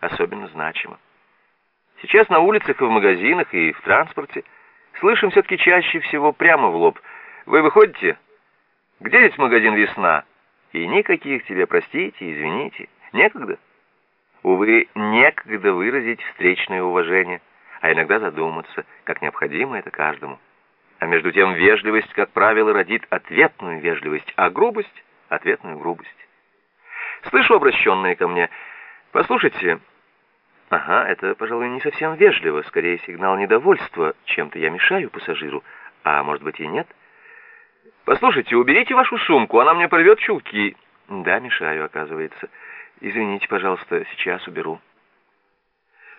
особенно значимо. Сейчас на улицах и в магазинах, и в транспорте слышим все-таки чаще всего прямо в лоб. Вы выходите? Где здесь магазин «Весна»? И никаких тебе «простите», «извините». Некогда. Увы, некогда выразить встречное уважение, а иногда задуматься, как необходимо это каждому. А между тем вежливость, как правило, родит ответную вежливость, а грубость — ответную грубость. Слышу обращенные ко мне. «Послушайте...» Ага, это, пожалуй, не совсем вежливо, скорее сигнал недовольства. Чем-то я мешаю пассажиру, а может быть и нет. Послушайте, уберите вашу сумку, она мне порвет чулки. Да, мешаю, оказывается. Извините, пожалуйста, сейчас уберу.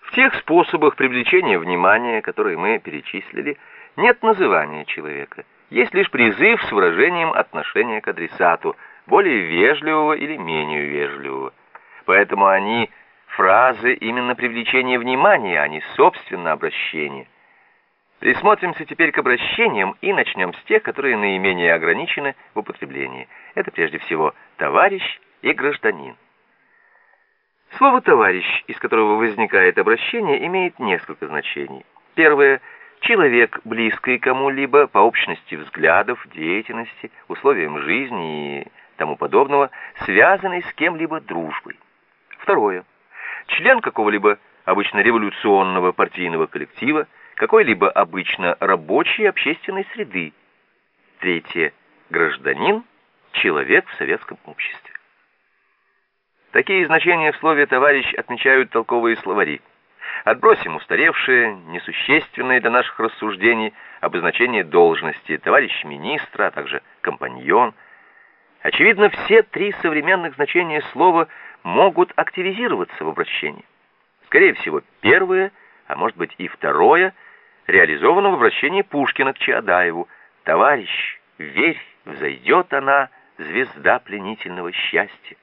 В тех способах привлечения внимания, которые мы перечислили, нет называния человека. Есть лишь призыв с выражением отношения к адресату, более вежливого или менее вежливого. Поэтому они фразы именно привлечения внимания, а не собственно обращения. Присмотримся теперь к обращениям и начнем с тех, которые наименее ограничены в употреблении. Это прежде всего товарищ и гражданин. Слово «товарищ», из которого возникает обращение, имеет несколько значений. Первое – человек, близкий кому-либо по общности взглядов, деятельности, условиям жизни и тому подобного, связанный с кем-либо дружбой. Второе – член какого-либо обычно революционного партийного коллектива, какой-либо обычно рабочей общественной среды. Третье – гражданин, человек в советском обществе. Такие значения в слове «товарищ» отмечают толковые словари. Отбросим устаревшие, несущественные для наших рассуждений обозначения должности товарищ министра, а также компаньон. Очевидно, все три современных значения слова – могут активизироваться в обращении. Скорее всего, первое, а может быть и второе, реализовано в обращении Пушкина к Чаадаеву. «Товарищ, верь, взойдет она, звезда пленительного счастья».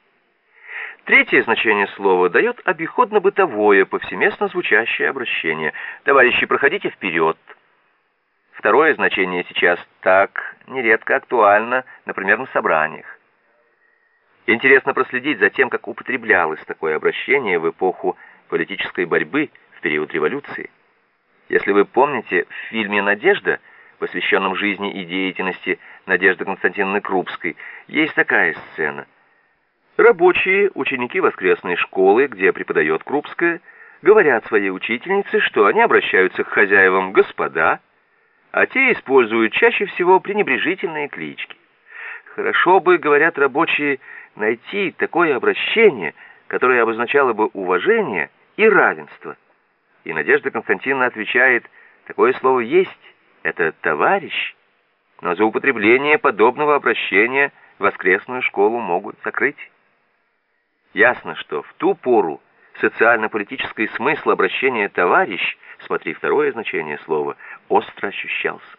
Третье значение слова дает обиходно-бытовое, повсеместно звучащее обращение. «Товарищи, проходите вперед». Второе значение сейчас так нередко актуально, например, на собраниях. Интересно проследить за тем, как употреблялось такое обращение в эпоху политической борьбы в период революции. Если вы помните, в фильме «Надежда», посвященном жизни и деятельности Надежды Константиновны Крупской, есть такая сцена. Рабочие, ученики воскресной школы, где преподает Крупская, говорят своей учительнице, что они обращаются к хозяевам «господа», а те используют чаще всего пренебрежительные клички. Хорошо бы, говорят рабочие, найти такое обращение, которое обозначало бы уважение и равенство. И Надежда Константиновна отвечает, такое слово есть, это «товарищ», но за употребление подобного обращения воскресную школу могут закрыть. Ясно, что в ту пору социально-политический смысл обращения «товарищ», смотри второе значение слова, остро ощущался.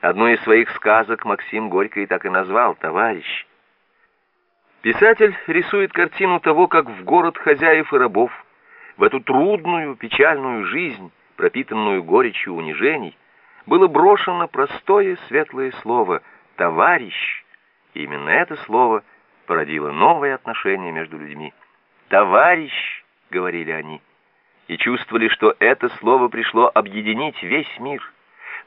Одну из своих сказок Максим Горький так и назвал «товарищ». Писатель рисует картину того, как в город хозяев и рабов, в эту трудную, печальную жизнь, пропитанную горечью унижений, было брошено простое светлое слово «товарищ». И именно это слово породило новые отношения между людьми. «Товарищ», — говорили они, и чувствовали, что это слово пришло объединить весь мир,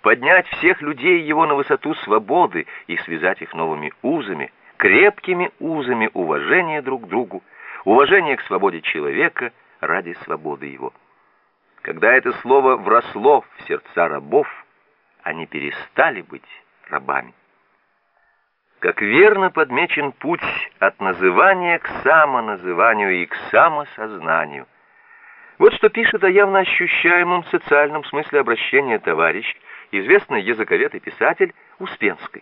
поднять всех людей его на высоту свободы и связать их новыми узами — крепкими узами уважения друг к другу, уважения к свободе человека ради свободы его. Когда это слово вросло в сердца рабов, они перестали быть рабами. Как верно подмечен путь от называния к самоназыванию и к самосознанию. Вот что пишет о явно ощущаемом социальном смысле обращения товарищ, известный языковед и писатель Успенский.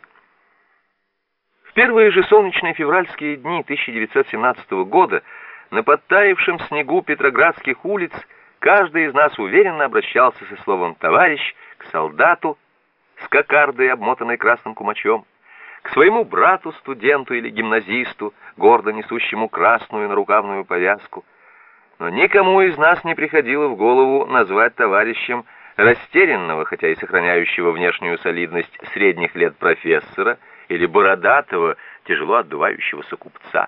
Первые же солнечные февральские дни 1917 года на подтаившем снегу петроградских улиц каждый из нас уверенно обращался со словом «товарищ» к солдату с кокардой, обмотанной красным кумачом, к своему брату, студенту или гимназисту, гордо несущему красную нарукавную повязку. Но никому из нас не приходило в голову назвать товарищем растерянного, хотя и сохраняющего внешнюю солидность средних лет профессора, или бородатого, тяжело отдувающегося купца.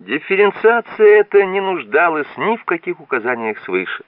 Дифференциация эта не нуждалась ни в каких указаниях свыше.